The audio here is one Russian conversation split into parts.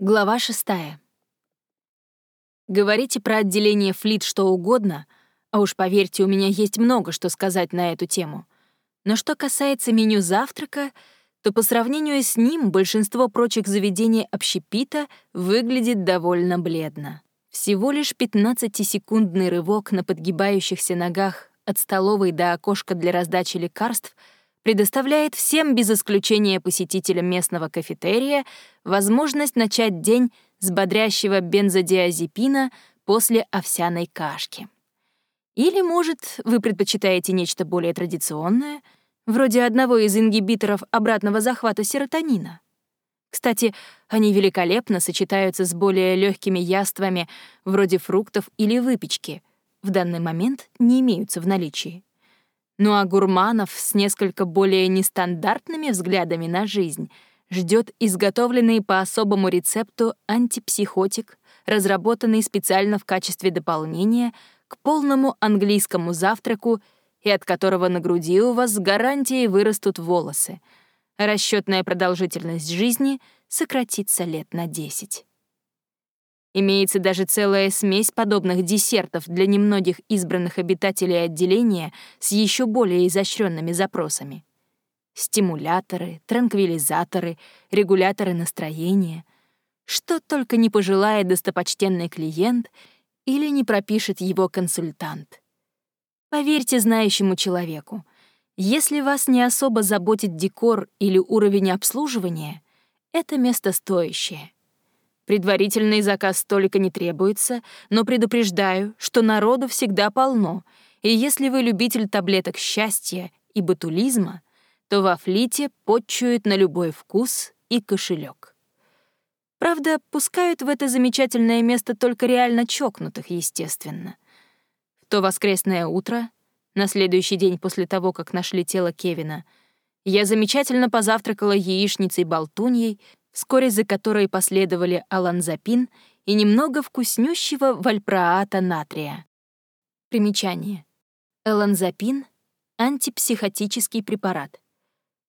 Глава шестая. Говорите про отделение флит что угодно, а уж поверьте, у меня есть много что сказать на эту тему. Но что касается меню завтрака, то по сравнению с ним большинство прочих заведений общепита выглядит довольно бледно. Всего лишь 15-секундный рывок на подгибающихся ногах от столовой до окошка для раздачи лекарств — предоставляет всем без исключения посетителям местного кафетерия возможность начать день с бодрящего бензодиазепина после овсяной кашки. Или, может, вы предпочитаете нечто более традиционное, вроде одного из ингибиторов обратного захвата серотонина. Кстати, они великолепно сочетаются с более легкими яствами, вроде фруктов или выпечки, в данный момент не имеются в наличии. Ну а гурманов с несколько более нестандартными взглядами на жизнь ждет изготовленный по особому рецепту антипсихотик, разработанный специально в качестве дополнения к полному английскому завтраку и от которого на груди у вас с гарантией вырастут волосы, расчетная продолжительность жизни сократится лет на 10. Имеется даже целая смесь подобных десертов для немногих избранных обитателей отделения с еще более изощренными запросами. Стимуляторы, транквилизаторы, регуляторы настроения. Что только не пожелает достопочтенный клиент или не пропишет его консультант. Поверьте знающему человеку, если вас не особо заботит декор или уровень обслуживания, это место стоящее — Предварительный заказ столика не требуется, но предупреждаю, что народу всегда полно, и если вы любитель таблеток счастья и батулизма, то во флите подчуют на любой вкус и кошелек. Правда, пускают в это замечательное место только реально чокнутых, естественно. В то воскресное утро, на следующий день после того, как нашли тело Кевина, я замечательно позавтракала яичницей-болтуньей вскоре за которой последовали аланзапин и немного вкуснющего вальпроата натрия. Примечание. Аланзапин — антипсихотический препарат.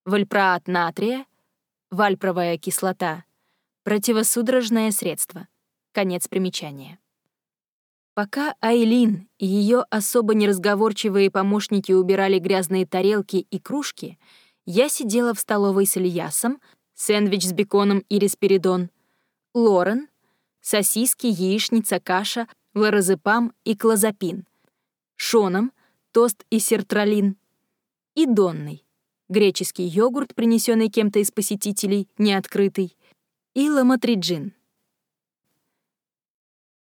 Вальпроат натрия — вальпровая кислота — противосудорожное средство. Конец примечания. Пока Айлин и ее особо неразговорчивые помощники убирали грязные тарелки и кружки, я сидела в столовой с Ильясом, сэндвич с беконом и респиридон, лорен, сосиски, яичница, каша, лоразепам и клозапин, шоном, тост и сертралин, и донной, греческий йогурт, принесенный кем-то из посетителей, неоткрытый, и ламатриджин.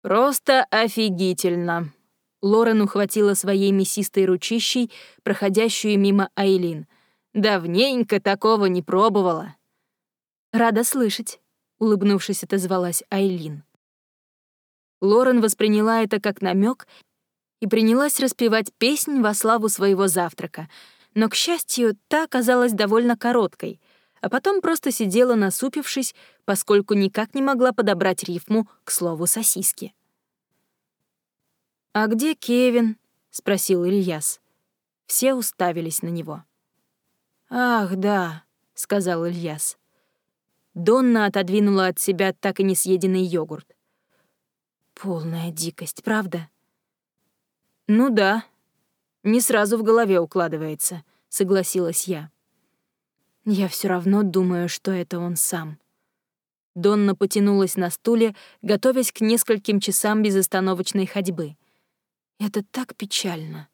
«Просто офигительно!» Лорен ухватила своей мясистой ручищей, проходящую мимо Айлин. «Давненько такого не пробовала!» «Рада слышать», — улыбнувшись, отозвалась Айлин. Лорен восприняла это как намек и принялась распевать песнь во славу своего завтрака, но, к счастью, та оказалась довольно короткой, а потом просто сидела насупившись, поскольку никак не могла подобрать рифму к слову «сосиски». «А где Кевин?» — спросил Ильяс. Все уставились на него. «Ах, да», — сказал Ильяс. Донна отодвинула от себя так и не съеденный йогурт. Полная дикость, правда? Ну да. Не сразу в голове укладывается, согласилась я. Я все равно думаю, что это он сам. Донна потянулась на стуле, готовясь к нескольким часам безостановочной ходьбы. Это так печально.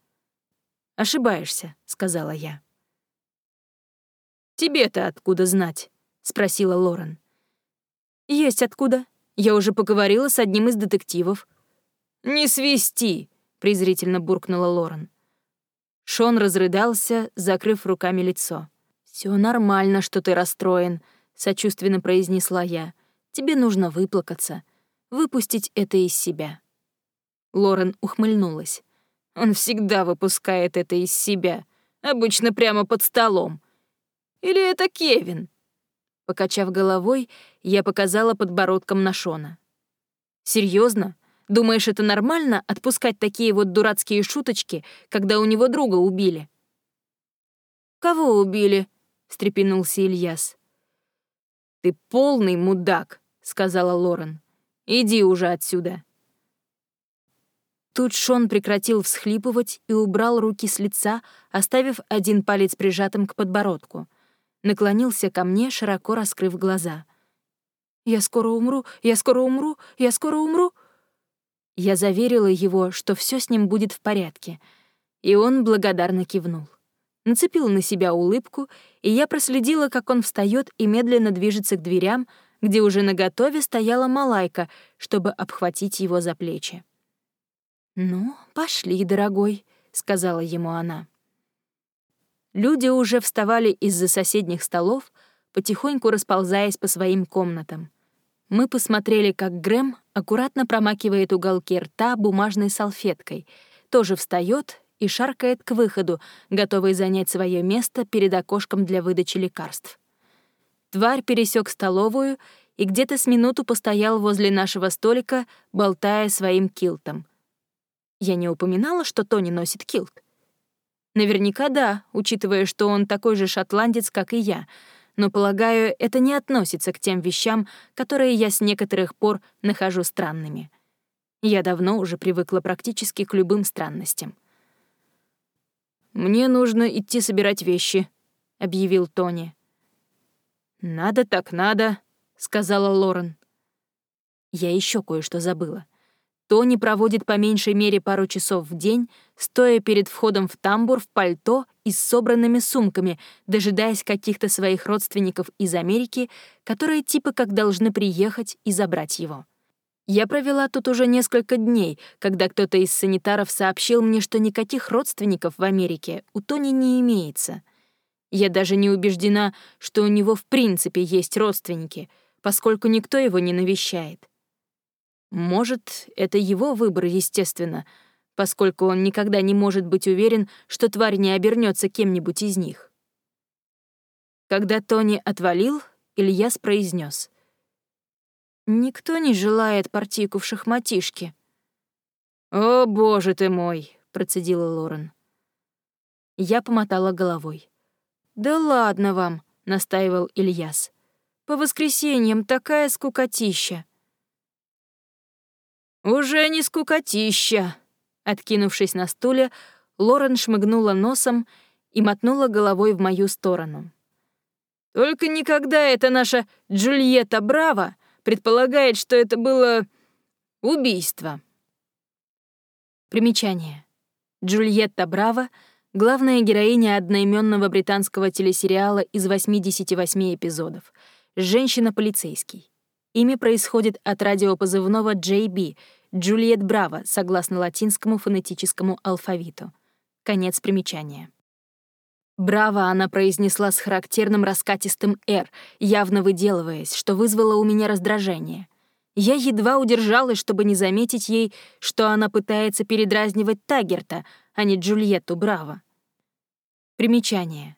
Ошибаешься, сказала я. Тебе-то откуда знать? — спросила Лорен. «Есть откуда. Я уже поговорила с одним из детективов». «Не свисти!» — презрительно буркнула Лорен. Шон разрыдался, закрыв руками лицо. Все нормально, что ты расстроен», — сочувственно произнесла я. «Тебе нужно выплакаться, выпустить это из себя». Лорен ухмыльнулась. «Он всегда выпускает это из себя, обычно прямо под столом. Или это Кевин?» Покачав головой, я показала подбородком на Шона. Серьезно? Думаешь, это нормально отпускать такие вот дурацкие шуточки, когда у него друга убили?» «Кого убили?» — встрепенулся Ильяс. «Ты полный мудак», — сказала Лорен. «Иди уже отсюда». Тут Шон прекратил всхлипывать и убрал руки с лица, оставив один палец прижатым к подбородку. Наклонился ко мне, широко раскрыв глаза. «Я скоро умру, я скоро умру, я скоро умру!» Я заверила его, что все с ним будет в порядке, и он благодарно кивнул. Нацепил на себя улыбку, и я проследила, как он встает и медленно движется к дверям, где уже наготове стояла Малайка, чтобы обхватить его за плечи. «Ну, пошли, дорогой», — сказала ему она. Люди уже вставали из-за соседних столов, потихоньку расползаясь по своим комнатам. Мы посмотрели, как Грэм аккуратно промакивает уголки рта бумажной салфеткой, тоже встает и шаркает к выходу, готовый занять свое место перед окошком для выдачи лекарств. Тварь пересек столовую и где-то с минуту постоял возле нашего столика, болтая своим килтом — я не упоминала, что Тони носит килт. Наверняка да, учитывая, что он такой же шотландец, как и я, но, полагаю, это не относится к тем вещам, которые я с некоторых пор нахожу странными. Я давно уже привыкла практически к любым странностям. «Мне нужно идти собирать вещи», — объявил Тони. «Надо так надо», — сказала Лорен. Я еще кое-что забыла. Тони проводит по меньшей мере пару часов в день, стоя перед входом в тамбур в пальто и с собранными сумками, дожидаясь каких-то своих родственников из Америки, которые типа как должны приехать и забрать его. Я провела тут уже несколько дней, когда кто-то из санитаров сообщил мне, что никаких родственников в Америке у Тони не имеется. Я даже не убеждена, что у него в принципе есть родственники, поскольку никто его не навещает. Может, это его выбор, естественно, поскольку он никогда не может быть уверен, что тварь не обернется кем-нибудь из них. Когда Тони отвалил, Ильяс произнес: «Никто не желает партийку в шахматишке». «О, боже ты мой!» — процедила Лорен. Я помотала головой. «Да ладно вам!» — настаивал Ильяс. «По воскресеньям такая скукотища!» «Уже не скукотища!» Откинувшись на стуле, Лорен шмыгнула носом и мотнула головой в мою сторону. «Только никогда эта наша Джульетта Браво предполагает, что это было убийство». Примечание. Джульетта Браво — главная героиня одноименного британского телесериала из 88 эпизодов, женщина-полицейский. Имя происходит от радиопозывного JB, Джульет Браво, согласно латинскому фонетическому алфавиту. Конец примечания. Браво она произнесла с характерным раскатистым «р», явно выделываясь, что вызвало у меня раздражение. Я едва удержалась, чтобы не заметить ей, что она пытается передразнивать Тагерта, а не Джульетту Браво. Примечание.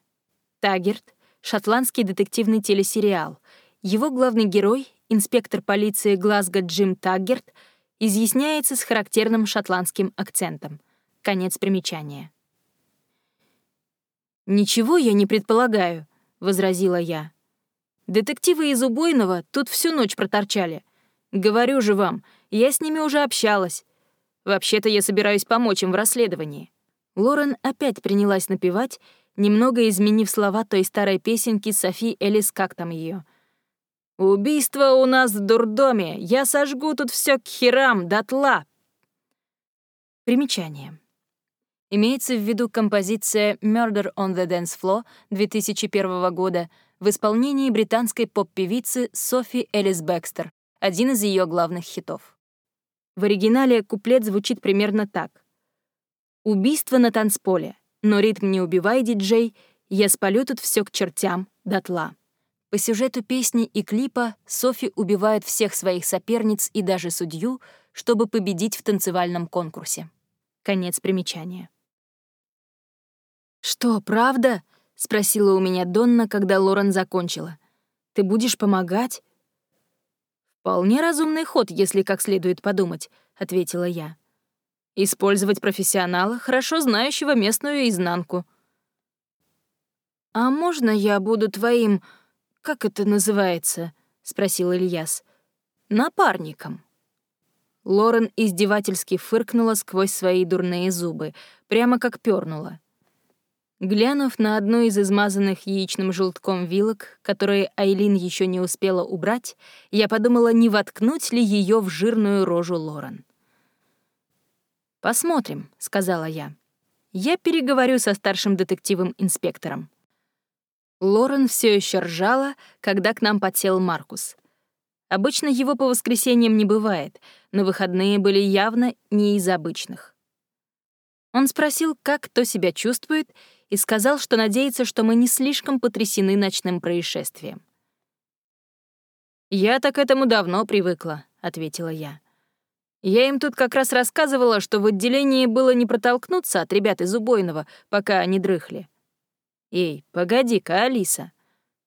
Тагерт — шотландский детективный телесериал. Его главный герой инспектор полиции Глазго Джим Таггерт, изъясняется с характерным шотландским акцентом. Конец примечания. «Ничего я не предполагаю», — возразила я. «Детективы из убойного тут всю ночь проторчали. Говорю же вам, я с ними уже общалась. Вообще-то я собираюсь помочь им в расследовании». Лорен опять принялась напевать, немного изменив слова той старой песенки Софи Элис «Как там ее? «Убийство у нас в дурдоме! Я сожгу тут все к херам, дотла!» Примечание. Имеется в виду композиция «Murder on the Dance Floor» 2001 года в исполнении британской поп-певицы Софи Элис Бекстер, один из ее главных хитов. В оригинале куплет звучит примерно так. «Убийство на танцполе, но ритм не убивай, диджей, я спалю тут все к чертям, дотла». По сюжету песни и клипа Софи убивает всех своих соперниц и даже судью, чтобы победить в танцевальном конкурсе. Конец примечания. «Что, правда?» — спросила у меня Донна, когда Лорен закончила. «Ты будешь помогать?» «Вполне разумный ход, если как следует подумать», — ответила я. «Использовать профессионала, хорошо знающего местную изнанку». «А можно я буду твоим...» как это называется?» — спросил Ильяс. напарником. Лорен издевательски фыркнула сквозь свои дурные зубы, прямо как пернула. Глянув на одну из измазанных яичным желтком вилок, которые Айлин еще не успела убрать, я подумала, не воткнуть ли ее в жирную рожу Лорен. «Посмотрим», — сказала я. «Я переговорю со старшим детективом-инспектором». Лорен все еще ржала, когда к нам подсел Маркус. Обычно его по воскресеньям не бывает, но выходные были явно не из обычных. Он спросил, как кто себя чувствует, и сказал, что надеется, что мы не слишком потрясены ночным происшествием. «Я так этому давно привыкла», — ответила я. «Я им тут как раз рассказывала, что в отделении было не протолкнуться от ребят из убойного, пока они дрыхли». «Эй, погоди-ка, Алиса.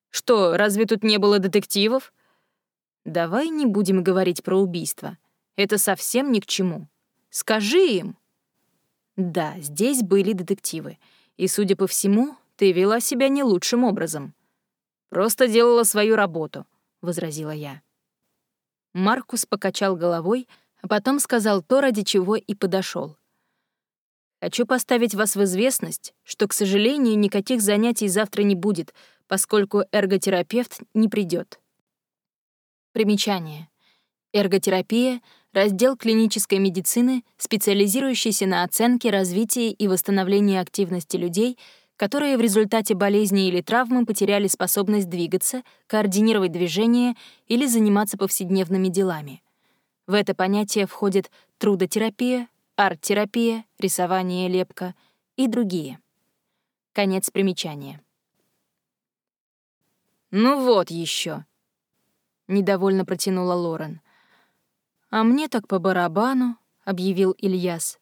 Что, разве тут не было детективов?» Давай не будем говорить про убийство. Это совсем ни к чему. Скажи им. Да, здесь были детективы. И, судя по всему, ты вела себя не лучшим образом. Просто делала свою работу, — возразила я. Маркус покачал головой, а потом сказал то, ради чего и подошел. Хочу поставить вас в известность, что, к сожалению, никаких занятий завтра не будет, поскольку эрготерапевт не придет. Примечание. Эрготерапия — раздел клинической медицины, специализирующийся на оценке, развитии и восстановлении активности людей, которые в результате болезни или травмы потеряли способность двигаться, координировать движение или заниматься повседневными делами. В это понятие входит трудотерапия, арт-терапия, рисование, лепка и другие. Конец примечания. «Ну вот еще, недовольно протянула Лорен. А мне так по барабану, объявил Ильяс.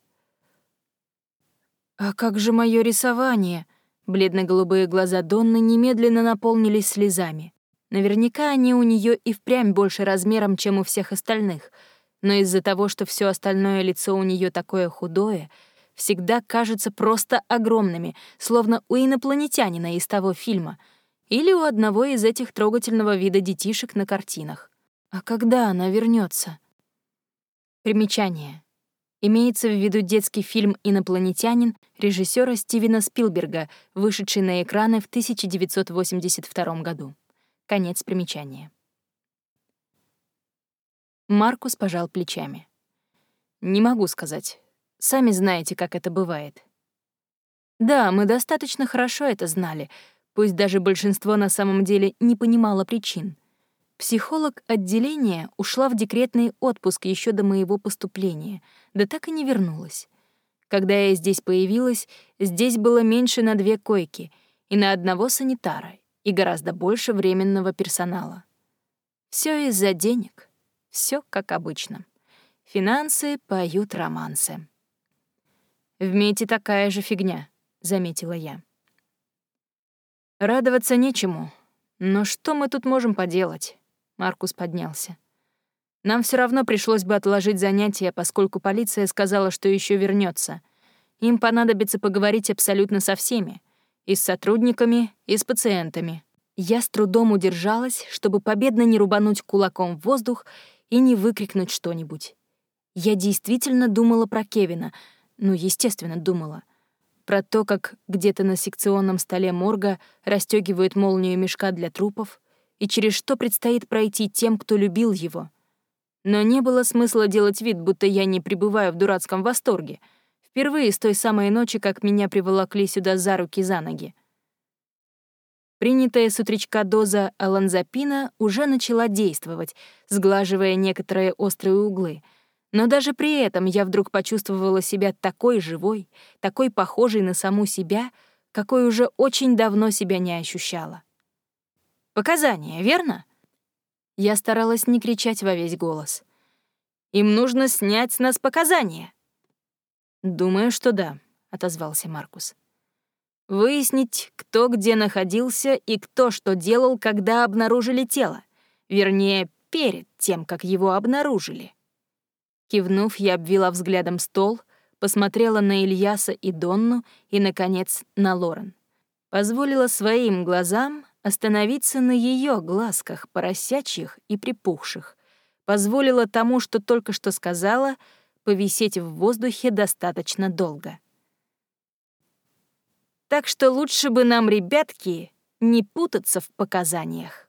А как же мое рисование? Бледно-голубые глаза Донны немедленно наполнились слезами. Наверняка они у нее и впрямь больше размером, чем у всех остальных, но из-за того, что все остальное лицо у нее такое худое, всегда кажутся просто огромными, словно у инопланетянина из того фильма — или у одного из этих трогательного вида детишек на картинах. А когда она вернется? Примечание. Имеется в виду детский фильм «Инопланетянин» режиссера Стивена Спилберга, вышедший на экраны в 1982 году. Конец примечания. Маркус пожал плечами. «Не могу сказать. Сами знаете, как это бывает». «Да, мы достаточно хорошо это знали», пусть даже большинство на самом деле не понимало причин. Психолог отделения ушла в декретный отпуск еще до моего поступления, да так и не вернулась. Когда я здесь появилась, здесь было меньше на две койки и на одного санитара, и гораздо больше временного персонала. Все из-за денег. Все как обычно. Финансы поют романсы. «В мете такая же фигня», — заметила я. Радоваться нечему. Но что мы тут можем поделать? Маркус поднялся. Нам все равно пришлось бы отложить занятия, поскольку полиция сказала, что еще вернется. Им понадобится поговорить абсолютно со всеми. И с сотрудниками, и с пациентами. Я с трудом удержалась, чтобы победно не рубануть кулаком в воздух и не выкрикнуть что-нибудь. Я действительно думала про Кевина. Ну, естественно, думала про то, как где-то на секционном столе морга расстегивают молнию мешка для трупов, и через что предстоит пройти тем, кто любил его. Но не было смысла делать вид, будто я не пребываю в дурацком восторге. Впервые с той самой ночи, как меня приволокли сюда за руки за ноги. Принятая с утречка доза аланзапина уже начала действовать, сглаживая некоторые острые углы — но даже при этом я вдруг почувствовала себя такой живой, такой похожей на саму себя, какой уже очень давно себя не ощущала. Показания, верно? Я старалась не кричать во весь голос. Им нужно снять с нас показания. Думаю, что да, отозвался Маркус. Выяснить, кто где находился и кто что делал, когда обнаружили тело. Вернее, перед тем, как его обнаружили. Кивнув, я обвела взглядом стол, посмотрела на Ильяса и Донну и, наконец, на Лорен. Позволила своим глазам остановиться на ее глазках, поросячьих и припухших. позволило тому, что только что сказала, повисеть в воздухе достаточно долго. Так что лучше бы нам, ребятки, не путаться в показаниях.